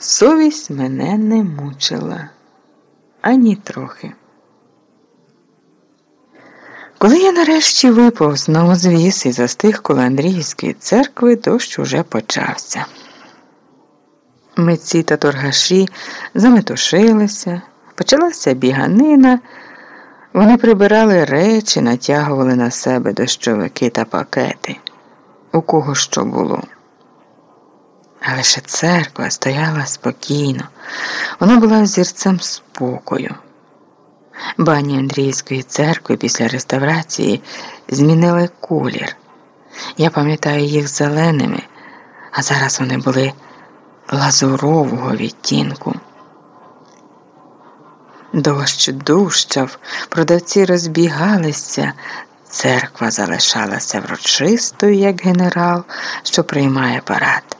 совість мене не мучила ані трохи. Коли я нарешті виповз на узвіс і застиг коло Андріївської церкви, дощ уже почався. Митці та торгаші заметушилися, почалася біганина, вони прибирали речі, натягували на себе дощовики та пакети, у кого що було. А лише церква стояла спокійно, вона була зірцем спокою. Бані Андріївської церкви після реставрації змінили колір. Я пам'ятаю їх зеленими, а зараз вони були лазурового відтінку. Дощ дущав, продавці розбігалися, церква залишалася врочистою, як генерал, що приймає парад.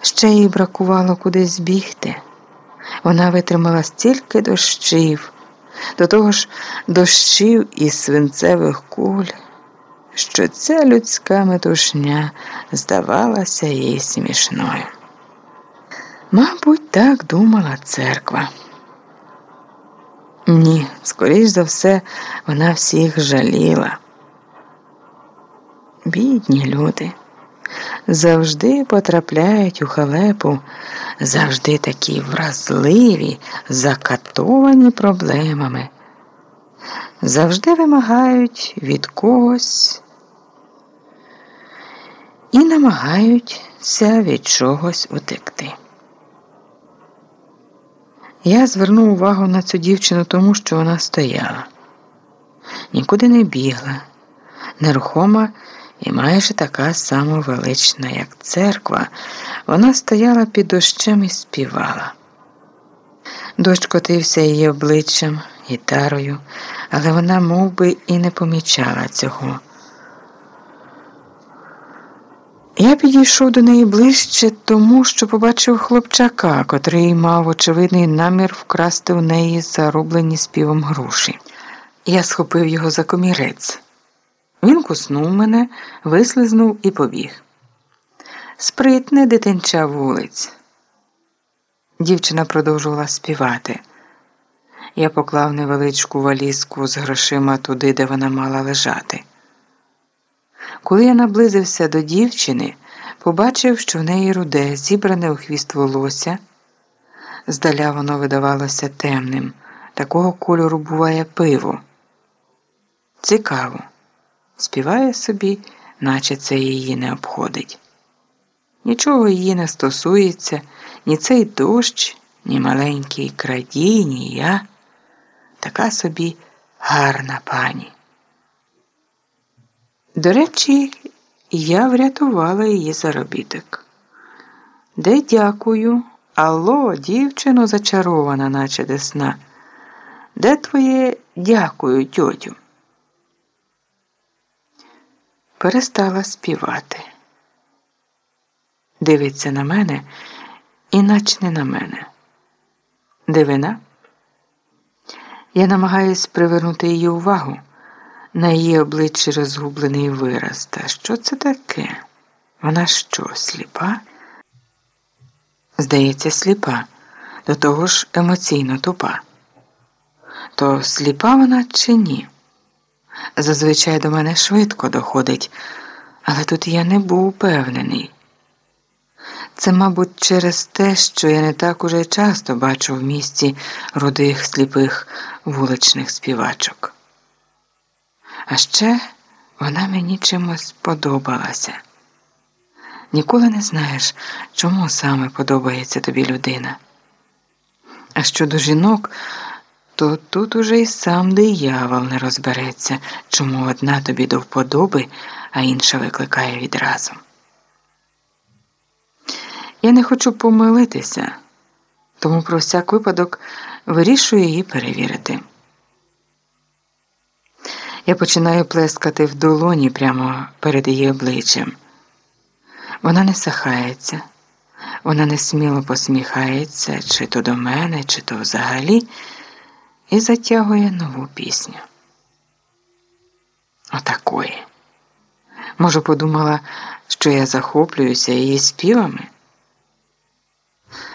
Ще їй бракувало кудись бігти. Вона витримала стільки дощів, до того ж дощів із свинцевих куль, що ця людська метушня здавалася їй смішною. Мабуть, так думала церква. Ні, скоріш за все, вона всіх жаліла. Бідні люди завжди потрапляють у халепу, завжди такі вразливі, закатовані проблемами, завжди вимагають від когось і намагаються від чогось утекти. Я звернув увагу на цю дівчину тому, що вона стояла, нікуди не бігла, нерухома і майже така сама велична, як церква, вона стояла під дощем і співала. Дощ котився її обличчям, гітарою, але вона мов би, і не помічала цього. Я підійшов до неї ближче, тому що побачив хлопчака, котрий мав очевидний намір вкрасти у неї зароблені співом груші. Я схопив його за комірець. Він куснув мене, вислизнув і побіг. Спритне дитинча вулиць. Дівчина продовжувала співати. Я поклав невеличку валізку з грошима туди, де вона мала лежати. Коли я наблизився до дівчини, побачив, що в неї руде, зібране у хвіст волосся. Здаля воно видавалося темним. Такого кольору буває пиво. Цікаво. Співає собі, наче це її не обходить. Нічого її не стосується, ні цей дощ, ні маленький крадій, ні я. Така собі гарна пані. До речі, я врятувала її заробіток. Де дякую, алло, дівчино зачарована, наче десна. Де твоє дякую, тьотю? Перестала співати. Дивиться на мене, іначе не на мене. Дивина. Я намагаюсь привернути її увагу. На її обличчі розгублений вираз. Та що це таке? Вона що, сліпа? Здається, сліпа, до того ж емоційно тупа. То сліпа вона чи ні? Зазвичай до мене швидко доходить, але тут я не був упевнений. Це, мабуть, через те, що я не так уже часто бачу в місті рудих сліпих вуличних співачок. А ще вона мені чимось подобалася. Ніколи не знаєш, чому саме подобається тобі людина. А щодо жінок, то тут уже й сам диявол не розбереться, чому одна тобі до вподоби, а інша викликає відразу. Я не хочу помилитися, тому про всяк випадок вирішую її перевірити. Я починаю плескати в долоні прямо перед її обличчям. Вона не сахається, вона несміло посміхається, чи то до мене, чи то взагалі, і затягує нову пісню. Отакої. Може, подумала, що я захоплююся її співами.